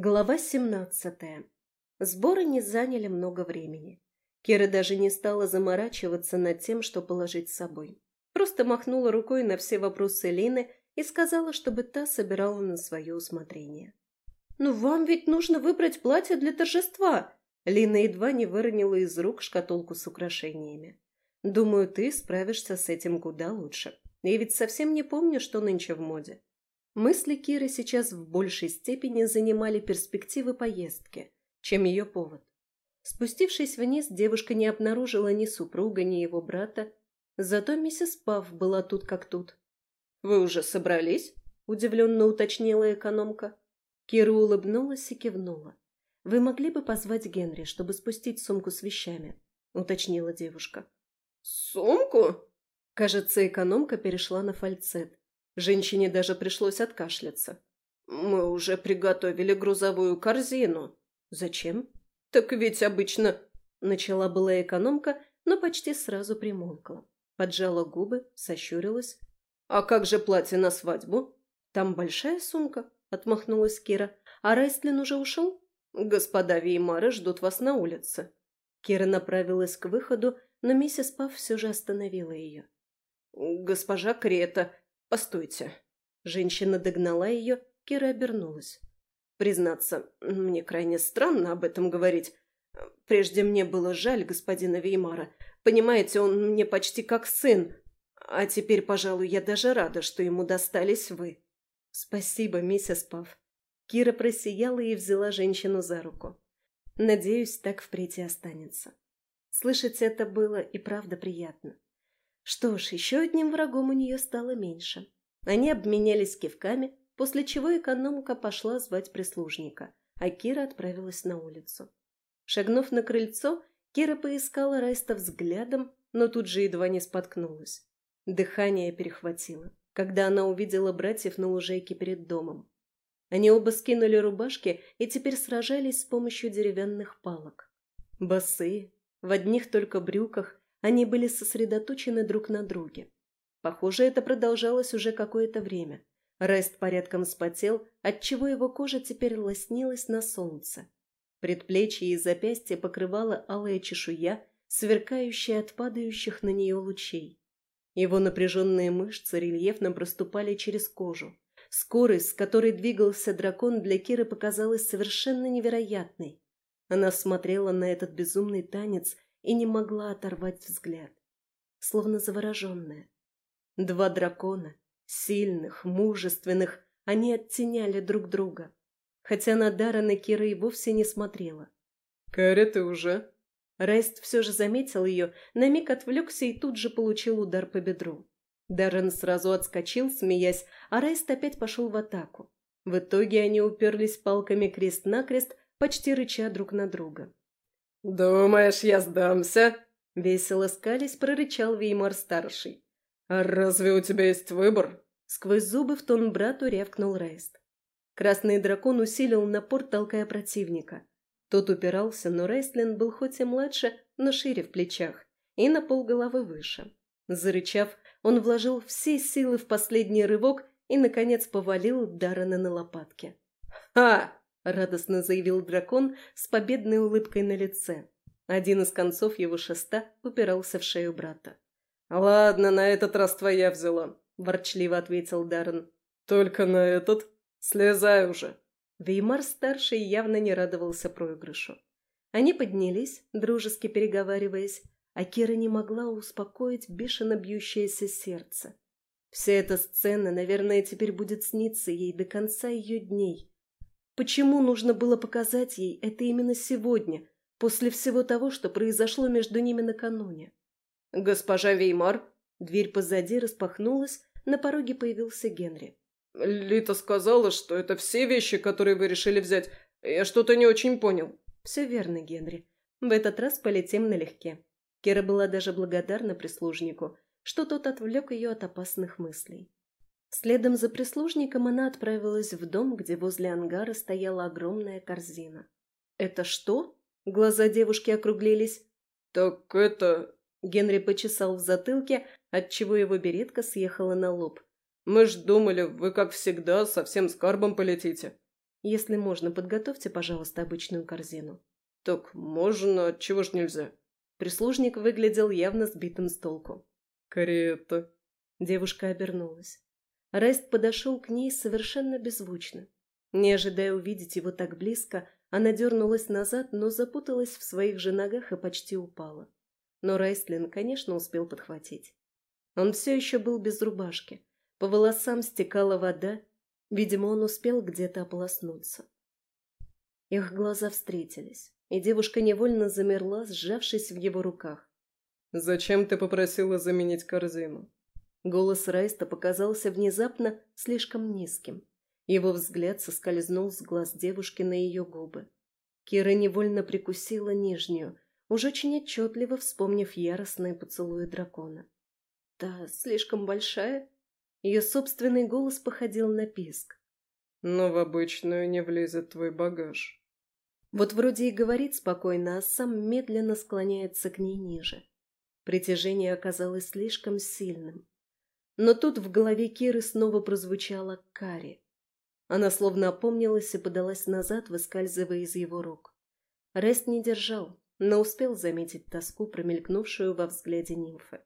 Глава 17. Сборы не заняли много времени. Кира даже не стала заморачиваться над тем, что положить с собой. Просто махнула рукой на все вопросы Лины и сказала, чтобы та собирала на свое усмотрение. «Но вам ведь нужно выбрать платье для торжества!» Лина едва не выронила из рук шкатулку с украшениями. «Думаю, ты справишься с этим куда лучше. Я ведь совсем не помню, что нынче в моде. Мысли Киры сейчас в большей степени занимали перспективы поездки, чем ее повод. Спустившись вниз, девушка не обнаружила ни супруга, ни его брата, зато миссис Пав была тут как тут. «Вы уже собрались?» – удивленно уточнила экономка. Кира улыбнулась и кивнула. «Вы могли бы позвать Генри, чтобы спустить сумку с вещами?» – уточнила девушка. «Сумку?» Кажется, экономка перешла на фальцет. Женщине даже пришлось откашляться. «Мы уже приготовили грузовую корзину». «Зачем?» «Так ведь обычно...» Начала была экономка, но почти сразу примолкла. Поджала губы, сощурилась. «А как же платье на свадьбу?» «Там большая сумка», — отмахнулась Кира. «А Райстлин уже ушел?» «Господа Веймары ждут вас на улице». Кира направилась к выходу, но миссис Пав все же остановила ее. «Госпожа Крета, «Постойте». Женщина догнала ее, Кира обернулась. «Признаться, мне крайне странно об этом говорить. Прежде мне было жаль господина Веймара. Понимаете, он мне почти как сын. А теперь, пожалуй, я даже рада, что ему достались вы». «Спасибо, миссис Пав». Кира просияла и взяла женщину за руку. «Надеюсь, так впредь и останется». Слышать это было и правда приятно. Что ж, еще одним врагом у нее стало меньше. Они обменялись кивками, после чего экономка пошла звать прислужника, а Кира отправилась на улицу. Шагнув на крыльцо, Кира поискала Райста взглядом, но тут же едва не споткнулась. Дыхание перехватило, когда она увидела братьев на лужайке перед домом. Они оба скинули рубашки и теперь сражались с помощью деревянных палок. Босые, в одних только брюках они были сосредоточены друг на друге. Похоже, это продолжалось уже какое-то время. Рест порядком вспотел, отчего его кожа теперь лоснилась на солнце. Предплечье и запястье покрывала алая чешуя, сверкающая от падающих на нее лучей. Его напряженные мышцы рельефно проступали через кожу. Скорость, с которой двигался дракон, для Киры показалась совершенно невероятной. Она смотрела на этот безумный танец и не могла оторвать взгляд, словно завороженная. Два дракона, сильных, мужественных, они оттеняли друг друга, хотя на Даррена Кира и вовсе не смотрела. «Кэрри, ты уже?» Райст все же заметил ее, на миг отвлекся и тут же получил удар по бедру. Даррен сразу отскочил, смеясь, а Райст опять пошел в атаку. В итоге они уперлись палками крест-накрест, почти рыча друг на друга. «Думаешь, я сдамся?» — весело скались прорычал Веймар-старший. «А разве у тебя есть выбор?» Сквозь зубы в тон брату рявкнул Рейст. Красный дракон усилил напор, толкая противника. Тот упирался, но Рейстлин был хоть и младше, но шире в плечах и на полголовы выше. Зарычав, он вложил все силы в последний рывок и, наконец, повалил Даррена на лопатки. «Ха!» Радостно заявил дракон с победной улыбкой на лице. Один из концов его шеста упирался в шею брата. «Ладно, на этот раз твоя взяла», – ворчливо ответил Даррен. «Только на этот? Слезай уже!» Веймар-старший явно не радовался проигрышу. Они поднялись, дружески переговариваясь, а Кира не могла успокоить бешено бьющееся сердце. Вся эта сцена, наверное, теперь будет сниться ей до конца ее дней, Почему нужно было показать ей это именно сегодня, после всего того, что произошло между ними накануне? «Госпожа Веймар!» Дверь позади распахнулась, на пороге появился Генри. «Лита сказала, что это все вещи, которые вы решили взять. Я что-то не очень понял». «Все верно, Генри. В этот раз полетим налегке». Кира была даже благодарна прислужнику, что тот отвлек ее от опасных мыслей. Следом за прислужником она отправилась в дом, где возле ангара стояла огромная корзина. «Это что?» Глаза девушки округлились. «Так это...» Генри почесал в затылке, отчего его беретка съехала на лоб. «Мы ж думали, вы, как всегда, со всем скарбом полетите». Если можно, подготовьте, пожалуйста, обычную корзину». «Так можно, чего ж нельзя?» Прислужник выглядел явно сбитым с толку. «Карета». Девушка обернулась. Райст подошел к ней совершенно беззвучно. Не ожидая увидеть его так близко, она дернулась назад, но запуталась в своих же ногах и почти упала. Но Райстлин, конечно, успел подхватить. Он все еще был без рубашки. По волосам стекала вода. Видимо, он успел где-то ополоснуться. Их глаза встретились и девушка невольно замерла, сжавшись в его руках. «Зачем ты попросила заменить корзину?» Голос Райста показался внезапно слишком низким. Его взгляд соскользнул с глаз девушки на ее губы. Кира невольно прикусила нижнюю, уж очень отчетливо вспомнив яростные поцелуи дракона. «Та слишком большая?» Ее собственный голос походил на писк. «Но в обычную не влезет твой багаж». Вот вроде и говорит спокойно, а сам медленно склоняется к ней ниже. Притяжение оказалось слишком сильным. Но тут в голове Киры снова прозвучала Кари. Она словно опомнилась и подалась назад, выскальзывая из его рук. Рест не держал, но успел заметить тоску, промелькнувшую во взгляде нимфы.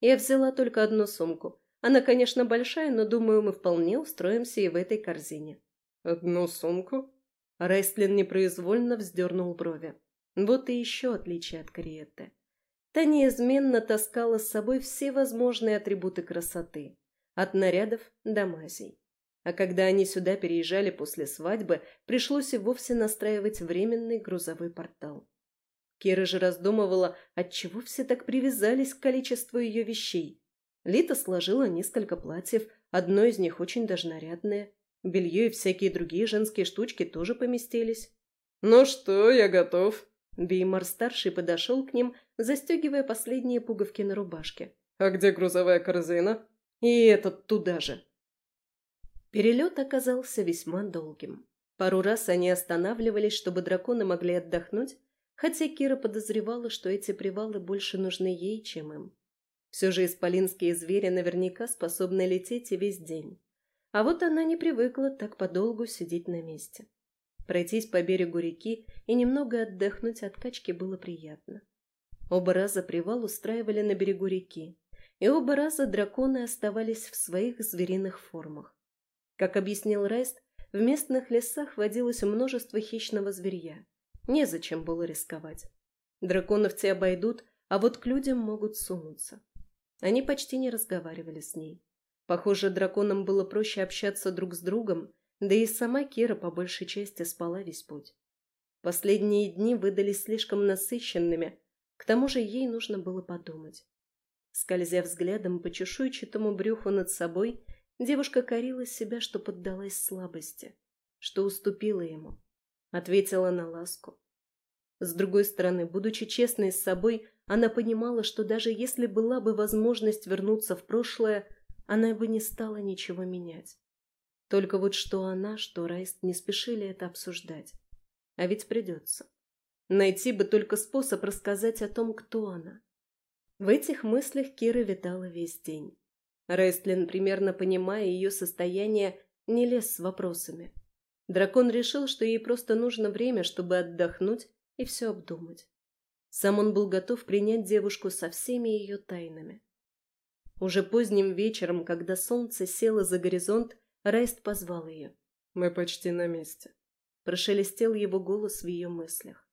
Я взяла только одну сумку. Она, конечно, большая, но, думаю, мы вполне устроимся и в этой корзине. «Одну сумку?» Рестлин непроизвольно вздернул брови. Вот и еще отличие от Кариетты. Та неизменно таскала с собой все возможные атрибуты красоты, от нарядов до мазей. А когда они сюда переезжали после свадьбы, пришлось и вовсе настраивать временный грузовой портал. Кира же раздумывала, отчего все так привязались к количеству ее вещей. Лита сложила несколько платьев, одно из них очень даже нарядное. Белье и всякие другие женские штучки тоже поместились. «Ну что, я готов». Беймар-старший подошел к ним, застегивая последние пуговки на рубашке. «А где грузовая корзина?» «И этот туда же». Перелет оказался весьма долгим. Пару раз они останавливались, чтобы драконы могли отдохнуть, хотя Кира подозревала, что эти привалы больше нужны ей, чем им. Все же исполинские звери наверняка способны лететь и весь день. А вот она не привыкла так подолгу сидеть на месте. Пройтись по берегу реки и немного отдохнуть от качки было приятно. Оба раза привал устраивали на берегу реки, и оба раза драконы оставались в своих звериных формах. Как объяснил Райст, в местных лесах водилось множество хищного зверья. Незачем было рисковать. Драконов те обойдут, а вот к людям могут сунуться. Они почти не разговаривали с ней. Похоже, драконам было проще общаться друг с другом, да и сама Кира по большей части спала весь путь. Последние дни выдались слишком насыщенными, к тому же ей нужно было подумать. Скользя взглядом по чешуйчатому брюху над собой, девушка корила себя, что поддалась слабости, что уступила ему, ответила на ласку. С другой стороны, будучи честной с собой, она понимала, что даже если была бы возможность вернуться в прошлое, она бы не стала ничего менять. Только вот что она, что Райст не спешили это обсуждать. А ведь придется. Найти бы только способ рассказать о том, кто она. В этих мыслях Кира витала весь день. Райстлин, примерно понимая ее состояние, не лез с вопросами. Дракон решил, что ей просто нужно время, чтобы отдохнуть и все обдумать. Сам он был готов принять девушку со всеми ее тайнами. Уже поздним вечером, когда солнце село за горизонт, Райст позвал ее. «Мы почти на месте». Прошелестел его голос в ее мыслях.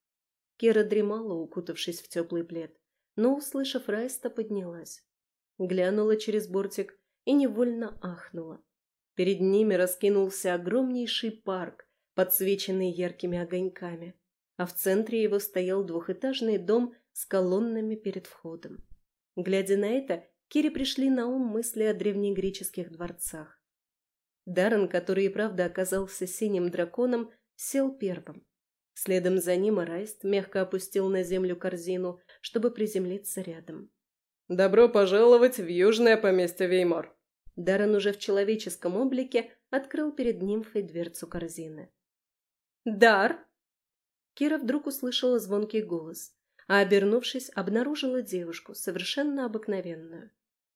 Кира дремала, укутавшись в теплый плед, но, услышав Райста, поднялась. Глянула через бортик и невольно ахнула. Перед ними раскинулся огромнейший парк, подсвеченный яркими огоньками, а в центре его стоял двухэтажный дом с колоннами перед входом. Глядя на это, Кире пришли на ум мысли о древнегреческих дворцах. Даррен, который и правда оказался синим драконом, сел первым. Следом за ним Райст мягко опустил на землю корзину, чтобы приземлиться рядом. «Добро пожаловать в южное поместье Веймор!» Даррен уже в человеческом облике открыл перед нимфой дверцу корзины. «Дар!» Кира вдруг услышала звонкий голос, а, обернувшись, обнаружила девушку, совершенно обыкновенную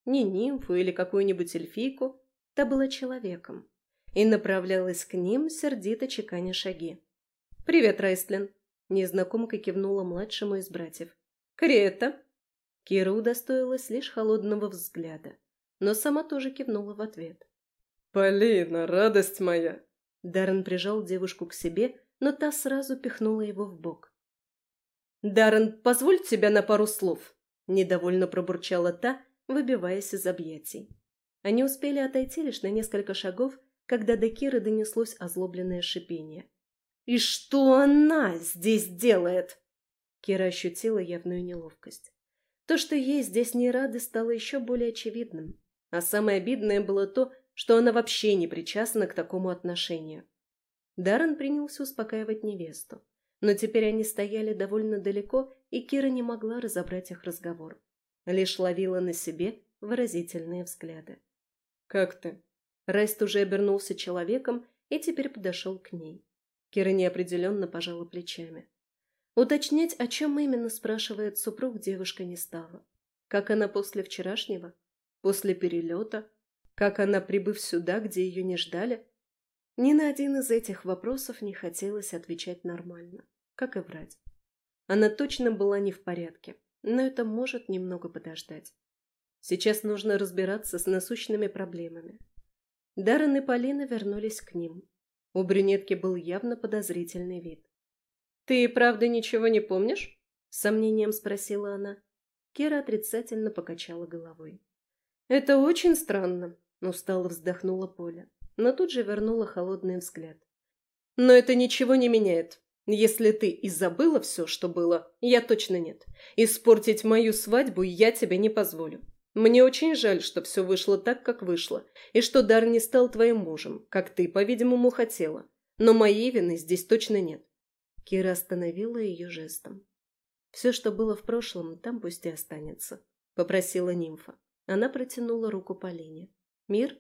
не нимфу или какую-нибудь эльфийку, та была человеком. и направлялась к ним, сердито чеканя шаги. «Привет, Райстлин!» – незнакомка кивнула младшему из братьев. «Криэта!» Кира удостоилась лишь холодного взгляда, но сама тоже кивнула в ответ. «Полина, радость моя!» Даррен прижал девушку к себе, но та сразу пихнула его в бок. «Даррен, позволь тебя на пару слов!» – недовольно пробурчала та, выбиваясь из объятий. Они успели отойти лишь на несколько шагов, когда до Киры донеслось озлобленное шипение. «И что она здесь делает?» Кира ощутила явную неловкость. То, что ей здесь не рады, стало еще более очевидным. А самое обидное было то, что она вообще не причастна к такому отношению. Даррен принялся успокаивать невесту. Но теперь они стояли довольно далеко, и Кира не могла разобрать их разговор. Лишь ловила на себе выразительные взгляды. «Как ты?» Райст уже обернулся человеком и теперь подошел к ней. Кира неопределенно пожала плечами. Уточнять, о чем именно спрашивает супруг, девушка не стала. Как она после вчерашнего? После перелета? Как она, прибыв сюда, где ее не ждали? Ни на один из этих вопросов не хотелось отвечать нормально, как и врать. Она точно была не в порядке, но это может немного подождать. Сейчас нужно разбираться с насущными проблемами. Даррен и Полина вернулись к ним. У брюнетки был явно подозрительный вид. «Ты и правда ничего не помнишь?» — с сомнением спросила она. Кира отрицательно покачала головой. «Это очень странно», — устало вздохнула Поля, но тут же вернула холодный взгляд. «Но это ничего не меняет. Если ты и забыла все, что было, я точно нет. Испортить мою свадьбу я тебе не позволю. Мне очень жаль, что все вышло так, как вышло, и что Дар не стал твоим мужем, как ты, по-видимому, хотела. Но моей вины здесь точно нет. Кира остановила ее жестом. «Все, что было в прошлом, там пусть и останется», — попросила нимфа. Она протянула руку Полине. «Мир?»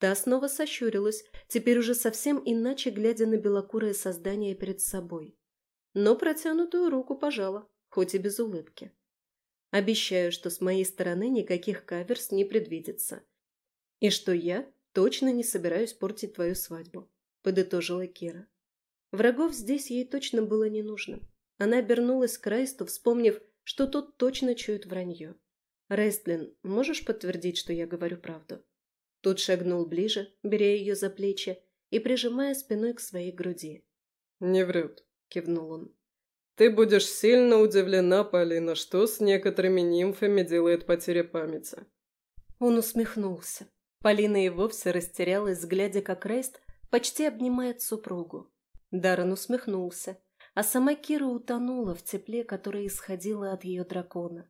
Та снова сощурилась, теперь уже совсем иначе, глядя на белокурое создание перед собой. Но протянутую руку пожала, хоть и без улыбки. Обещаю, что с моей стороны никаких каверс не предвидится. И что я точно не собираюсь портить твою свадьбу», — подытожила Кира. Врагов здесь ей точно было не нужно. Она обернулась к Райсту, вспомнив, что тот точно чует вранье. «Райстлин, можешь подтвердить, что я говорю правду?» Тот шагнул ближе, беря ее за плечи и прижимая спиной к своей груди. «Не врет», — кивнул он. Ты будешь сильно удивлена, Полина, что с некоторыми нимфами делает потеря памяти. Он усмехнулся. Полина и вовсе растерялась, глядя, как Рейст почти обнимает супругу. Даррен усмехнулся, а сама Кира утонула в тепле, которое исходило от ее дракона.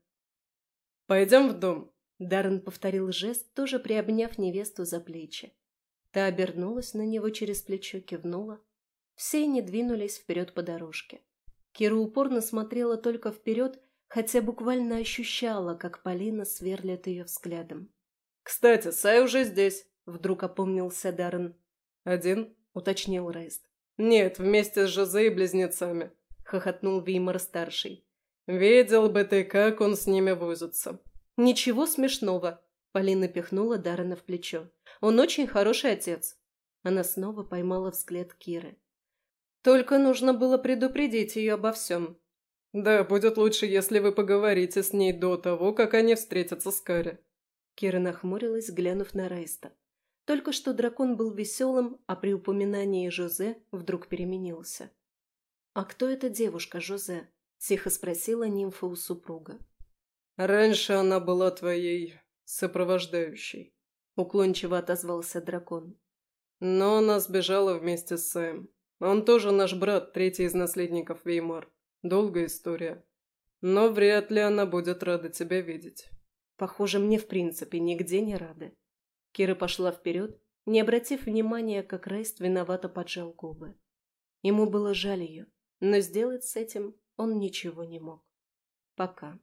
«Пойдем в дом», — Даррен повторил жест, тоже приобняв невесту за плечи. Та обернулась на него через плечо, кивнула. Все они двинулись вперед по дорожке. Кира упорно смотрела только вперед, хотя буквально ощущала, как Полина сверлит ее взглядом. «Кстати, Сай уже здесь», — вдруг опомнился Даррен. «Один?» — уточнил Рейст. «Нет, вместе с Жозе и близнецами», — хохотнул Веймар-старший. «Видел бы ты, как он с ними возится». «Ничего смешного», — Полина пихнула Даррена в плечо. «Он очень хороший отец». Она снова поймала взгляд Киры. Только нужно было предупредить ее обо всем. «Да, будет лучше, если вы поговорите с ней до того, как они встретятся с Карри». Кира нахмурилась, глянув на Райста. Только что дракон был веселым, а при упоминании Жозе вдруг переменился. «А кто эта девушка, Жозе?» – тихо спросила нимфа у супруга. «Раньше она была твоей сопровождающей», – уклончиво отозвался дракон. «Но она сбежала вместе с Сэм. Он тоже наш брат, третий из наследников Веймар. Долгая история. Но вряд ли она будет рада тебя видеть. Похоже, мне в принципе нигде не рады. Кира пошла вперед, не обратив внимания, как Рейст виновато поджал губы. Ему было жаль ее, но сделать с этим он ничего не мог. Пока.